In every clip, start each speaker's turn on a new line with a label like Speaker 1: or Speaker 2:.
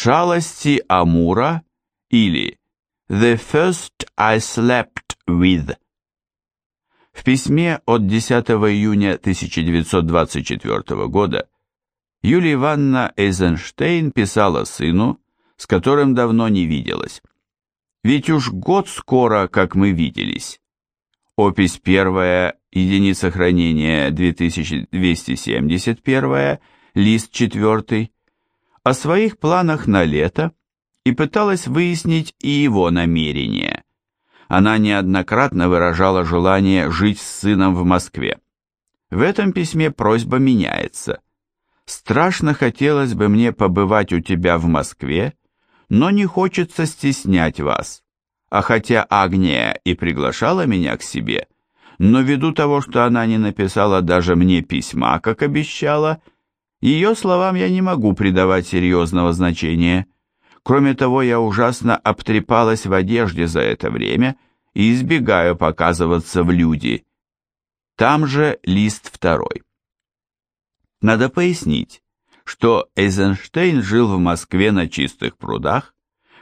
Speaker 1: Шалости Амура или The First I Slept With. В письме от 10 июня 1924 года Юлия Ивановна Эйзенштейн писала сыну, с которым давно не виделась. Ведь уж год скоро, как мы виделись. Опись первая, единица хранения 2271, лист четвертый, о своих планах на лето и пыталась выяснить и его намерения. Она неоднократно выражала желание жить с сыном в Москве. В этом письме просьба меняется. «Страшно хотелось бы мне побывать у тебя в Москве, но не хочется стеснять вас. А хотя Агния и приглашала меня к себе, но ввиду того, что она не написала даже мне письма, как обещала, ее словам я не могу придавать серьезного значения. Кроме того, я ужасно обтрепалась в одежде за это время и избегаю показываться в люди. Там же лист второй. Надо пояснить, что Эйзенштейн жил в Москве на чистых прудах,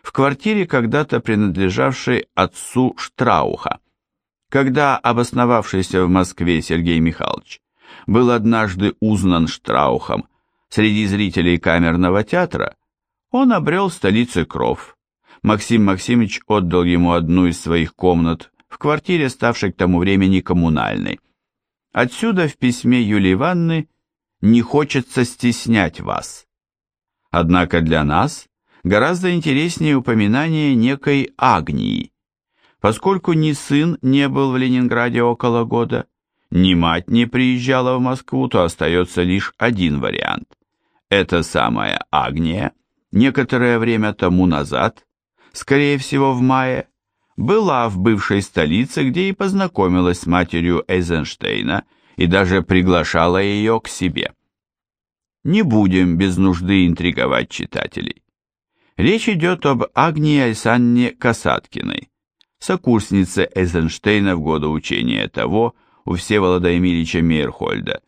Speaker 1: в квартире, когда-то принадлежавшей отцу Штрауха. Когда обосновавшийся в Москве Сергей Михайлович был однажды узнан Штраухом среди зрителей камерного театра, он обрел столице кров. Максим Максимович отдал ему одну из своих комнат в квартире, ставшей к тому времени коммунальной. Отсюда в письме Юлии Ивановны «Не хочется стеснять вас». Однако для нас гораздо интереснее упоминание некой Агнии. Поскольку ни сын не был в Ленинграде около года, ни мать не приезжала в Москву, то остается лишь один вариант. Эта самая Агния некоторое время тому назад, скорее всего в мае, была в бывшей столице, где и познакомилась с матерью Эйзенштейна и даже приглашала ее к себе. Не будем без нужды интриговать читателей. Речь идет об Агнии Айсанне Касаткиной, сокурснице Эйзенштейна в годы учения того, у Всеволода Емельича Мейерхольда.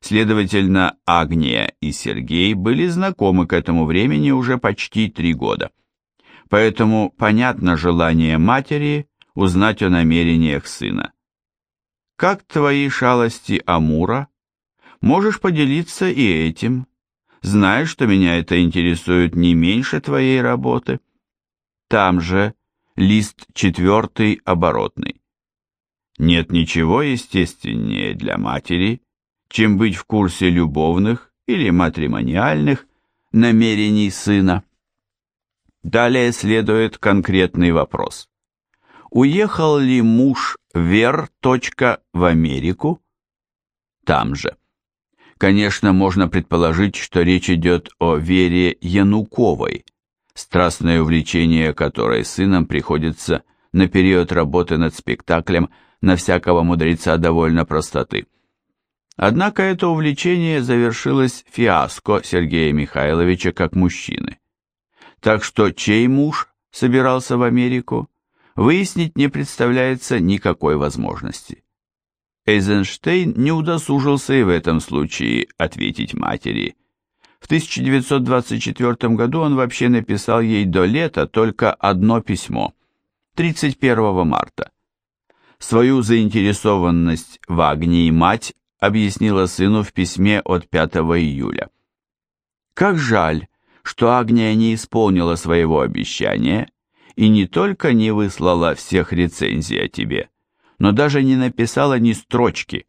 Speaker 1: Следовательно, Агния и Сергей были знакомы к этому времени уже почти три года. Поэтому понятно желание матери узнать о намерениях сына. Как твои шалости Амура? Можешь поделиться и этим. Знаешь, что меня это интересует не меньше твоей работы. Там же лист четвертый оборотный. Нет ничего естественнее для матери, чем быть в курсе любовных или матримониальных намерений сына. Далее следует конкретный вопрос. Уехал ли муж Вер. в Америку? Там же. Конечно, можно предположить, что речь идет о Вере Януковой, страстное увлечение которой сыном приходится на период работы над спектаклем на всякого мудреца довольно простоты. Однако это увлечение завершилось фиаско Сергея Михайловича как мужчины. Так что чей муж собирался в Америку, выяснить не представляется никакой возможности. Эйзенштейн не удосужился и в этом случае ответить матери. В 1924 году он вообще написал ей до лета только одно письмо, 31 марта. Свою заинтересованность в Агнии мать объяснила сыну в письме от 5 июля. «Как жаль, что Агния не исполнила своего обещания и не только не выслала всех рецензий о тебе, но даже не написала ни строчки.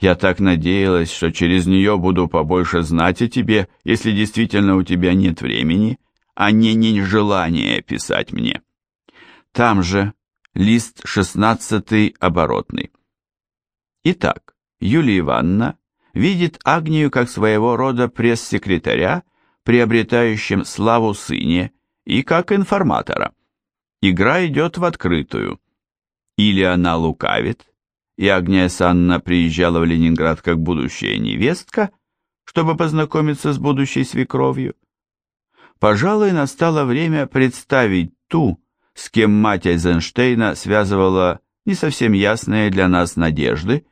Speaker 1: Я так надеялась, что через нее буду побольше знать о тебе, если действительно у тебя нет времени, а не нежелание писать мне. Там же лист 16 оборотный. Итак, Юлия Ивановна видит Агнию как своего рода пресс-секретаря, приобретающим славу сыне, и как информатора. Игра идет в открытую. Или она лукавит, и Агния Санна приезжала в Ленинград как будущая невестка, чтобы познакомиться с будущей свекровью. Пожалуй, настало время представить ту, с кем мать Эйзенштейна связывала не совсем ясные для нас надежды,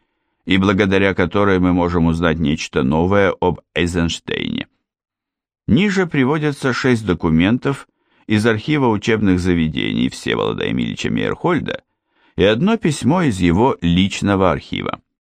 Speaker 1: и благодаря которой мы можем узнать нечто новое об Эйзенштейне. Ниже приводятся шесть документов из архива учебных заведений Всеволода Емельича Мейерхольда и одно письмо из его личного архива.